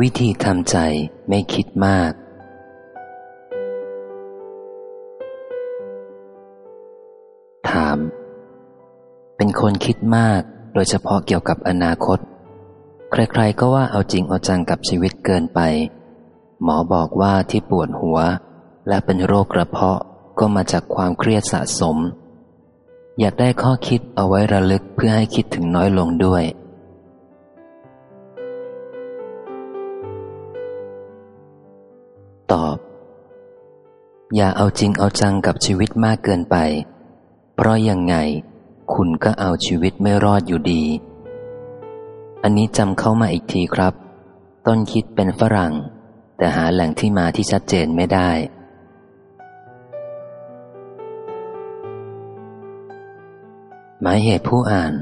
วิธีทำใจไม่คิดมาก ถาม เป็นคนคิดมาก โดยเฉพาะเกี่ยวกับอนาคต ใครๆก็ว่าเอาจริงเอาจังกับชีวิตเกินไป หมอบอกว่าที่ปวดหัว และเป็นโรคกระเพาะก็มาจากความเครียดสะสม อยากได้ข้อคิดเอาไว้ระลึกเพื่อให้คิดถึงน้อยลงด้วย ตอบ อย่าเอาจริงเอาจังกับชีวิตมากเกินไป เพราะยังไง คุณก็เอาชีวิตไม่รอดอยู่ดี อันนี้จำเข้ามาอีกทีครับ ต้นคิดเป็นฝรั่ง แต่หาแหล่งที่มาที่ชัดเจนไม่ได้ หมายเหตุผู้อ่าน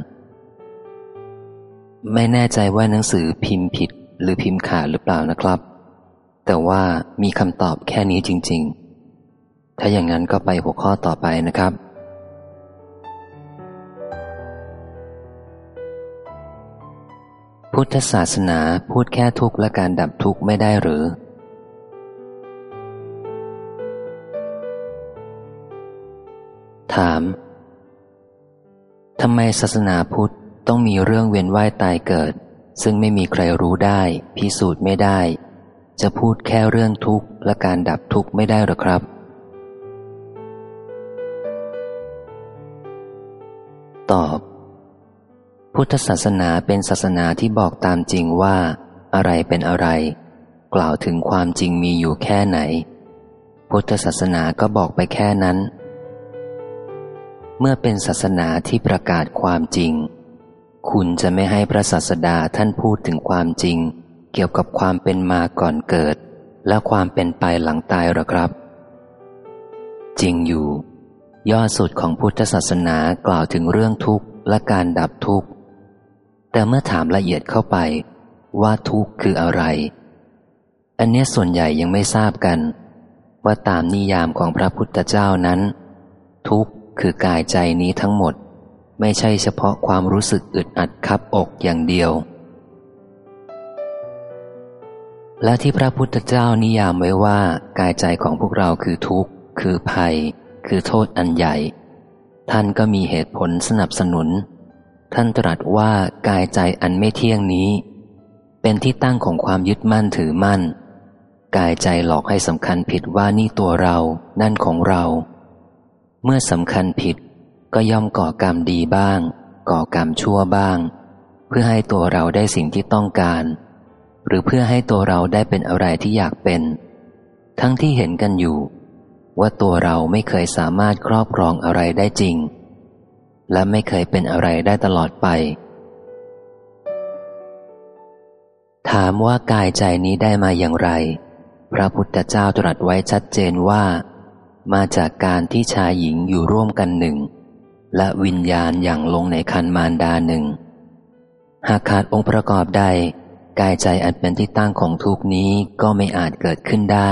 ไม่แน่ใจว่าหนังสือพิมพ์ผิดหรือพิมพ์ขาดหรือเปล่านะครับ แต่ว่ามีคำตอบแค่นี้จริง ๆ ถ้าอย่างนั้นก็ไปหัวข้อต่อไปนะครับ พุทธศาสนาพูดแค่ทุกข์และการดับทุกข์ไม่ได้หรือ ถามทำไมศาสนาพุทธต้องมีเรื่องเวียนว่ายตายเกิด ซึ่งไม่มีใครรู้ได้ พิสูจน์ไม่ได้ จะพูดแค่เรื่องทุกข์และการดับทุกข์ไม่ได้หรอครับ ตอบ พุทธศาสนาเป็นศาสนาที่บอกตามจริงว่า อะไรเป็นอะไร กล่าวถึงความจริงมีอยู่แค่ไหน พุทธศาสนาก็บอกไปแค่นั้น เมื่อเป็นศาสนาที่ประกาศความจริง คุณจะไม่ให้พระศาสดาท่านพูดถึงความจริง เกี่ยวกับความเป็นมาก่อนเกิด และความเป็นไปหลังตายหรอครับ จริงอยู่ยอดสุดของพุทธศาสนากล่าวถึงเรื่องทุกข์และการดับทุกข์ แต่เมื่อถามละเอียดเข้าไปว่าทุกข์คืออะไร อันนี้ส่วนใหญ่ยังไม่ทราบกัน ว่าตามนิยามของพระพุทธเจ้านั้น ทุกข์คือกายใจนี้ทั้งหมด ไม่ใช่เฉพาะความรู้สึกอึดอัดคับอกอย่างเดียว และที่พระพุทธเจ้านิยามไว้ว่ากายใจของพวกเราคือทุกข์ คือภัย คือโทษอันใหญ่ ท่านก็มีเหตุผลสนับสนุน ท่านตรัสว่ากายใจอันไม่เที่ยงนี้ เป็นที่ตั้งของความยึดมั่นถือมั่น กายใจหลอกให้สำคัญผิดว่านี่ตัวเรา นั่นของเรา เมื่อสำคัญผิดก็ย่อมก่อกรรมดีบ้าง ก่อกรรมชั่วบ้าง เพื่อให้ตัวเราได้สิ่งที่ต้องการ หรือเพื่อให้ตัวเราได้เป็นอะไรที่อยากเป็น ทั้งที่เห็นกันอยู่ ว่าตัวเราไม่เคยสามารถครอบครองอะไรได้จริง และไม่เคยเป็นอะไรได้ตลอดไป ถามว่ากายใจนี้ได้มาอย่างไร พระพุทธเจ้าตรัสไว้ชัดเจนว่า มาจากการที่ชายหญิงอยู่ร่วมกันหนึ่ง และวิญญาณอย่างลงในคันมารดาหนึ่งหากขาดองค์ประกอบใด กายใจอันเป็นที่ตั้งของทุกนี้ก็ไม่อาจเกิดขึ้นได้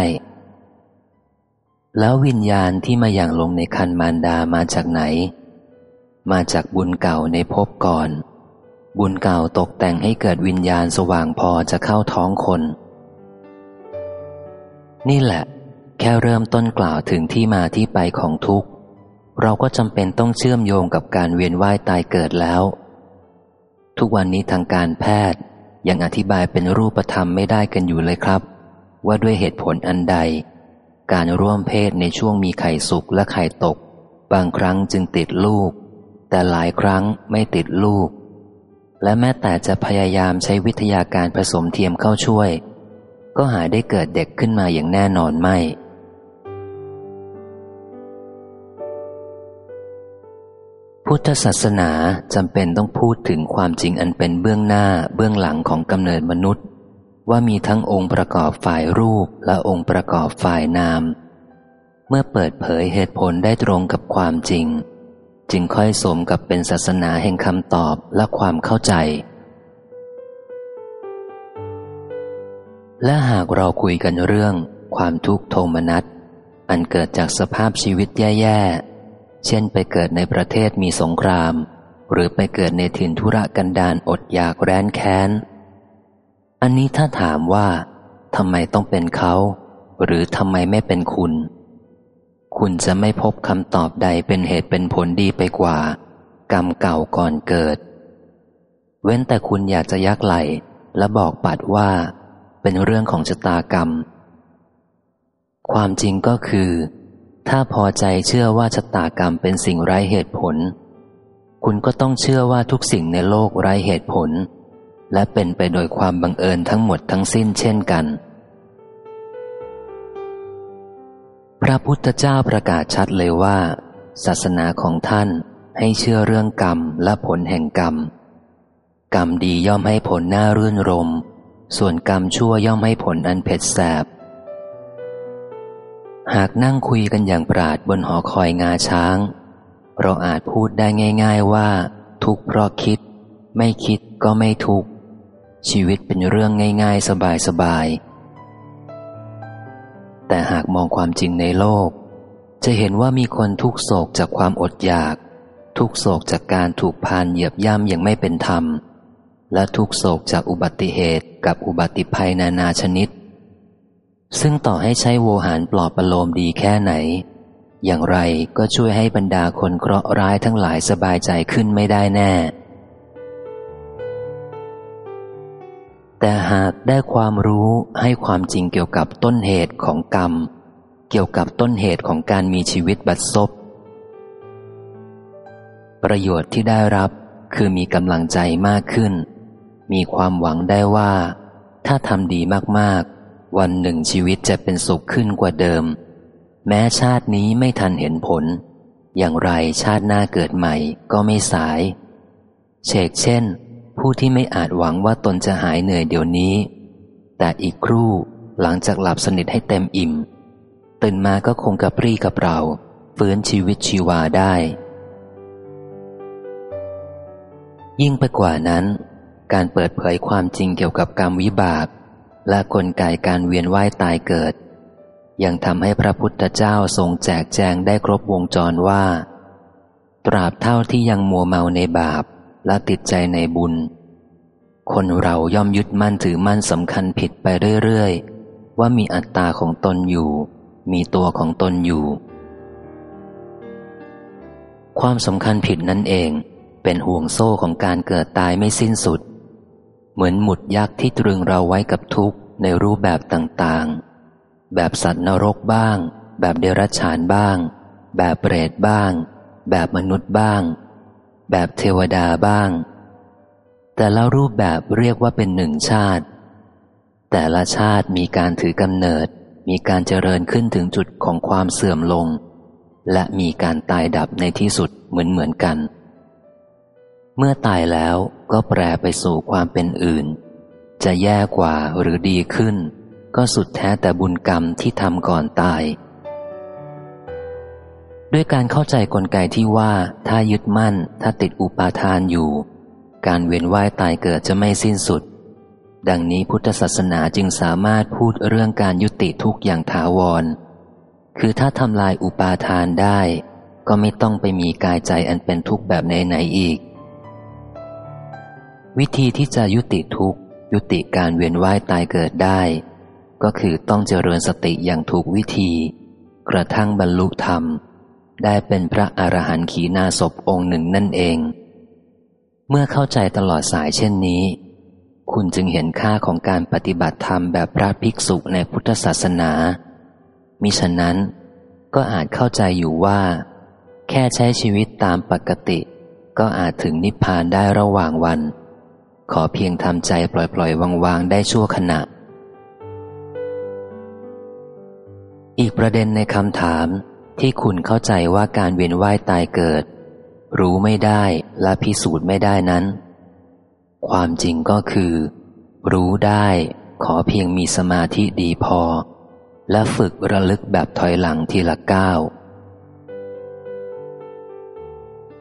แล้ววิญญาณที่มาอย่างลงในคันมารดามาจากไหน มาจากบุญเก่าในภพก่อน บุญเก่าตกแต่งให้เกิดวิญญาณสว่างพอจะเข้าท้องคน นี่แหละ แค่เริ่มต้นกล่าวถึงที่มาที่ไปของทุกข์ เราก็จำเป็นต้องเชื่อมโยงกับการเวียนว่ายตายเกิดแล้ว ทุกวันนี้ทางการแพทย์ ยังอธิบายเป็นรูปธรรมไม่ได้กันอยู่เลยครับ ว่าด้วยเหตุผลอันใด การร่วมเพศในช่วงมีไข่สุกและไข่ตก บางครั้งจึงติดลูก แต่หลายครั้งไม่ติดลูก และแม้แต่จะพยายามใช้วิทยาการผสมเทียมเข้าช่วย ก็หาได้เกิดเด็กขึ้นมาอย่างแน่นอนไม่ พุทธศาสนาจำเป็นต้องพูดถึงความจริงอันเป็นเบื้องหน้าเบื้องหลังของกำเนิดมนุษย์ ว่ามีทั้งองค์ประกอบฝ่ายรูปและองค์ประกอบฝ่ายนาม เมื่อเปิดเผยเหตุผลได้ตรงกับความจริง จึงค่อยสมกับเป็นศาสนาแห่งคำตอบและความเข้าใจ และหากเราคุยกันเรื่อง ความทุกข์โทมนัสอันเกิดจากสภาพชีวิตแย่ๆ เช่นไปเกิดในประเทศมีสงคราม หรือไปเกิดในถิ่นธุระกันดารอดอยากแร้นแค้น อันนี้ถ้าถามว่าทำไมต้องเป็นเขา หรือทำไมไม่เป็นคุณ คุณจะไม่พบคำตอบใดเป็นเหตุเป็นผลดีไปกว่า กรรมเก่าก่อนเกิด เว้นแต่คุณอยากจะยักไหลและบอกปัดว่า เป็นเรื่องของชะตากรรม ความจริงก็คือ ถ้าพอใจเชื่อว่าชะตากรรมเป็นสิ่งไร้เหตุผล คุณก็ต้องเชื่อว่าทุกสิ่งในโลกไร้เหตุผล และเป็นไปโดยความบังเอิญทั้งหมดทั้งสิ้นเช่นกัน พระพุทธเจ้าประกาศชัดเลยว่า ศาสนาของท่านให้เชื่อเรื่องกรรมและผลแห่งกรรม กรรมดีย่อมให้ผลน่ารื่นรม ส่วนกรรมชั่วย่อมให้ผลอันเผ็ดแสบ หากนั่งคุยกันอย่างปราดบนหอคอยงาช้าง เราอาจพูดได้ง่าย ๆว่า ทุกข์เพราะคิด ไม่คิดก็ไม่ทุกข์ชีวิตเป็นเรื่องง่าย ๆ สบายๆแต่หากมองความจริงในโลก จะเห็นว่ามีคนทุกโศกจากความอดอยาก ทุกโศกจากการถูกพานเหยียบย่ำอย่างไม่เป็นธรรม และทุกโศกจากอุบัติเหตุกับอุบัติภัยนานาชนิด ซึ่งต่อให้ใช้โวหารปลอบประโลมดีแค่ไหน อย่างไรก็ช่วยให้บรรดาคนเคราะห์ร้ายทั้งหลายสบายใจขึ้นไม่ได้แน่ แต่หากได้ความรู้ให้ความจริงเกี่ยวกับต้นเหตุของกรรม เกี่ยวกับต้นเหตุของการมีชีวิตบัดซบประโยชน์ที่ได้รับคือมีกำลังใจมากขึ้น มีความหวังได้ว่า ถ้าทำดีมากๆ วันหนึ่งชีวิตจะเป็นสุขขึ้นกว่าเดิม แม้ชาตินี้ไม่ทันเห็นผล อย่างไรชาติหน้าเกิดใหม่ก็ไม่สาย เชกเช่น ผู้ที่ไม่อาจหวังว่าตนจะหายเหนื่อยเดี๋ยวนี้ แต่อีกครู่หลังจากหลับสนิทให้เต็มอิ่ม ตื่นมาก็คงกระปรี้กับเราฟื้นชีวิตชีวาได้ ยิ่งไปกว่านั้น การเปิดเผยความจริงเกี่ยวกับกรรมวิบาก และกลไกการเวียนว่ายตายเกิด ยังทำให้พระพุทธเจ้าทรงแจกแจงได้ครบวงจรว่า ตราบเท่าที่ยังมัวเมาในบาปและติดใจในบุญ คนเราย่อมยึดมั่นถือมั่นสำคัญผิดไปเรื่อยๆ ว่ามีอัตตาของตนอยู่ มีตัวของตนอยู่ ความสำคัญผิดนั่นเองเป็นห่วงโซ่ของการเกิดตายไม่สิ้นสุด เหมือนหมุดยักษ์ที่ตรึงเราไว้กับทุกข์ในรูปแบบต่างๆ แบบสัตว์นรกบ้าง แบบเดรัจฉานบ้าง แบบเปรตบ้าง แบบมนุษย์บ้าง แบบเทวดาบ้าง แต่ละรูปแบบเรียกว่าเป็นหนึ่งชาติ แต่ละชาติมีการถือกำเนิด มีการเจริญขึ้นถึงจุดของความเสื่อมลง และมีการตายดับในที่สุดเหมือนเหมือนกัน เมื่อตายแล้วก็แปรไปสู่ความเป็นอื่น จะแย่กว่าหรือดีขึ้น ก็สุดแท้แต่บุญกรรมที่ทำก่อนตาย ด้วยการเข้าใจกลไกที่ว่าถ้ายึดมั่นถ้าติดอุปาทานอยู่ การเวียนว่ายตายเกิดจะไม่สิ้นสุด ดังนี้พุทธศาสนาจึงสามารถพูดเรื่องการยุติทุกอย่างถาวร คือถ้าทำลายอุปาทานได้ ก็ไม่ต้องไปมีกายใจอันเป็นทุกข์แบบไหนๆอีก วิธีที่จะยุติทุกข์ ยุติการเวียนว่ายตายเกิดได้ ก็คือต้องเจริญสติอย่างถูกวิธี กระทั่งบรรลุธรรม ได้เป็นพระอรหันต์ขีณาศพองค์หนึ่งนั่นเอง เมื่อเข้าใจตลอดสายเช่นนี้ คุณจึงเห็นค่าของการปฏิบัติธรรมแบบพระภิกษุในพุทธศาสนา มิฉะนั้นก็อาจเข้าใจอยู่ว่า แค่ใช้ชีวิตตามปกติ ก็อาจถึงนิพพานได้ระหว่างวัน ขอเพียงทำใจปล่อยๆวางๆได้ชั่วขณะ อีกประเด็นในคำถามที่คุณเข้าใจว่าการเวียนว่ายตายเกิด รู้ไม่ได้และพิสูจน์ไม่ได้นั้น ความจริงก็คือ รู้ได้ขอเพียงมีสมาธิดีพอ และฝึกระลึกแบบถอยหลังทีละก้าว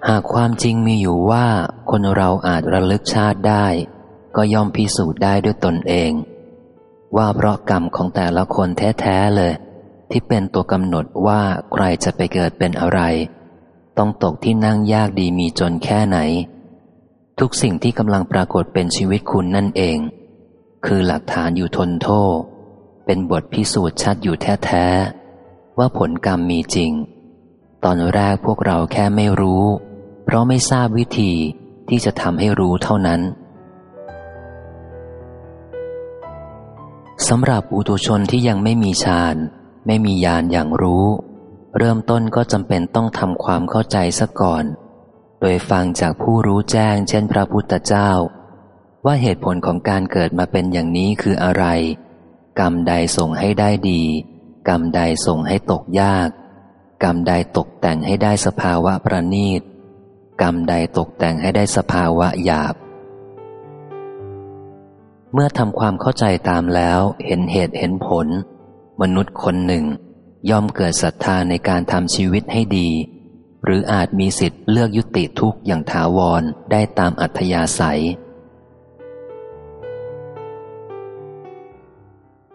หากความจริงมีอยู่ว่าคนเราอาจระลึกชาติได้ ก็ย่อมพิสูจน์ได้ด้วยตนเอง ว่าเพราะกรรมของแต่ละคนแท้ๆเลย ที่เป็นตัวกำหนดว่าใครจะไปเกิดเป็นอะไร ต้องตกที่นั่งยากดีมีจนแค่ไหน ทุกสิ่งที่กำลังปรากฏเป็นชีวิตคุณนั่นเอง คือหลักฐานอยู่ทนโทษ เป็นบทพิสูจน์ชัดอยู่แท้ๆว่าผลกรรมมีจริง ตอนแรกพวกเราแค่ไม่รู้ เพราะไม่ทราบวิธีที่จะทำให้รู้เท่านั้นสำหรับอุตุชนที่ยังไม่มีฌานไม่มีญาณอย่างรู้ เริ่มต้นก็จำเป็นต้องทำความเข้าใจซะก่อน โดยฟังจากผู้รู้แจ้งเช่นพระพุทธเจ้า ว่าเหตุผลของการเกิดมาเป็นอย่างนี้คืออะไร กรรมใดส่งให้ได้ดี กรรมใดส่งให้ตกยาก กรรมใดตกแต่งให้ได้สภาวะประณีต กรรมใดตกแต่งให้ได้สภาวะหยาบ เมื่อทำความเข้าใจตามแล้วเห็นเหตุเห็นผล มนุษย์คนหนึ่ง ย่อมเกิดศรัทธาในการทำชีวิตให้ดี หรืออาจมีสิทธิ์เลือกยุติทุกข์อย่างถาวรได้ตามอัธยาศัย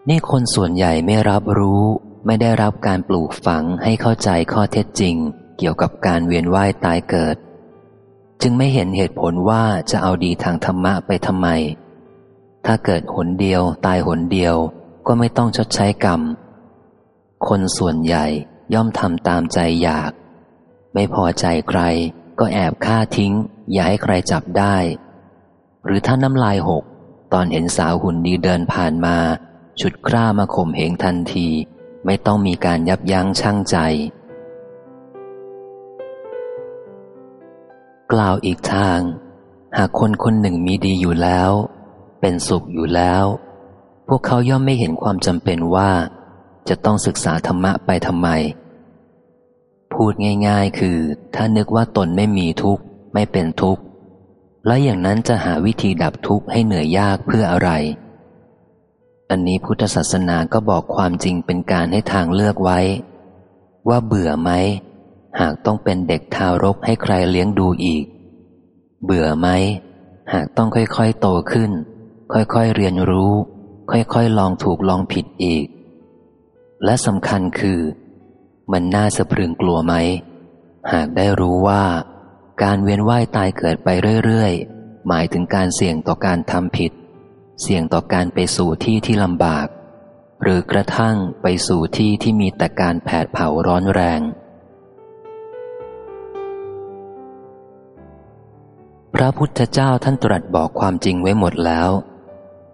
นี่คนส่วนใหญ่ไม่รับรู้ไม่ได้รับการปลูกฝังให้เข้าใจข้อเท็จจริง เกี่ยวกับการเวียนว่ายตายเกิด จึงไม่เห็นเหตุผลว่าจะเอาดีทางธรรมะไปทำไม ถ้าเกิดหนเดียวตายหนเดียวก็ไม่ต้องชดใช้กรรม คนส่วนใหญ่ย่อมทำตามใจอยาก ไม่พอใจใครก็แอบฆ่าทิ้ง อย่าให้ใครจับได้ หรือถ้าน้ำลายหก ตอนเห็นสาวหุ่นดีเดินผ่านมาชุดคร่ามาข่มเหงทันที ไม่ต้องมีการยับยั้งชั่งใจ กล่าวอีกทาง หากคนคนหนึ่งมีดีอยู่แล้ว เป็นสุขอยู่แล้ว พวกเขาย่อมไม่เห็นความจำเป็นว่า จะต้องศึกษาธรรมะไปทำไม พูดง่ายๆ คือ ถ้านึกว่าตนไม่มีทุกข์ ไม่เป็นทุกข์ แล้อย่างนั้นจะหาวิธีดับทุกข์ให้เหนื่อยยากเพื่ออะไร อันนี้พุทธศาสนาก็บอกความจริงเป็นการให้ทางเลือกไว้ ว่าเบื่อไหม หากต้องเป็นเด็กทารกให้ใครเลี้ยงดูอีก เบื่อไหม หากต้องค่อยๆโตขึ้น ค่อยๆเรียนรู้ ค่อยๆลองถูกลองผิดอีก และสำคัญคือ มันน่าสะพรึงกลัวไหม หากได้รู้ว่า การเวียนว่ายตายเกิดไปเรื่อยๆ หมายถึงการเสี่ยงต่อการทำผิด เสี่ยงต่อการไปสู่ที่ที่ลำบาก หรือกระทั่งไปสู่ที่ที่มีแต่การแผดเผาร้อนแรง ระพุทธเจ้าท่านตรัสบอกความจริงไว้หมดแล้ว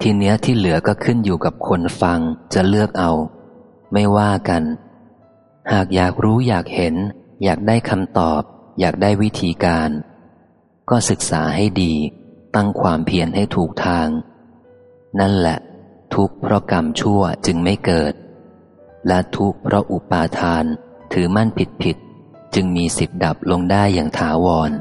ทีเนี้ยที่เหลือก็ขึ้นอยู่กับคนฟังจะเลือกเอา ไม่ว่ากัน หากอยากรู้อยากเห็น อยากได้คำตอบ อยากได้วิธีการ ก็ศึกษาให้ดี ตั้งความเพียรให้ถูกทาง นั่นแหละ ทุกเพราะกรรมชั่วจึงไม่เกิด และทุกเพราะอุปาทานถือมั่นผิดผิดจึงมีสิทธิ์ดับลงได้อย่างถาวร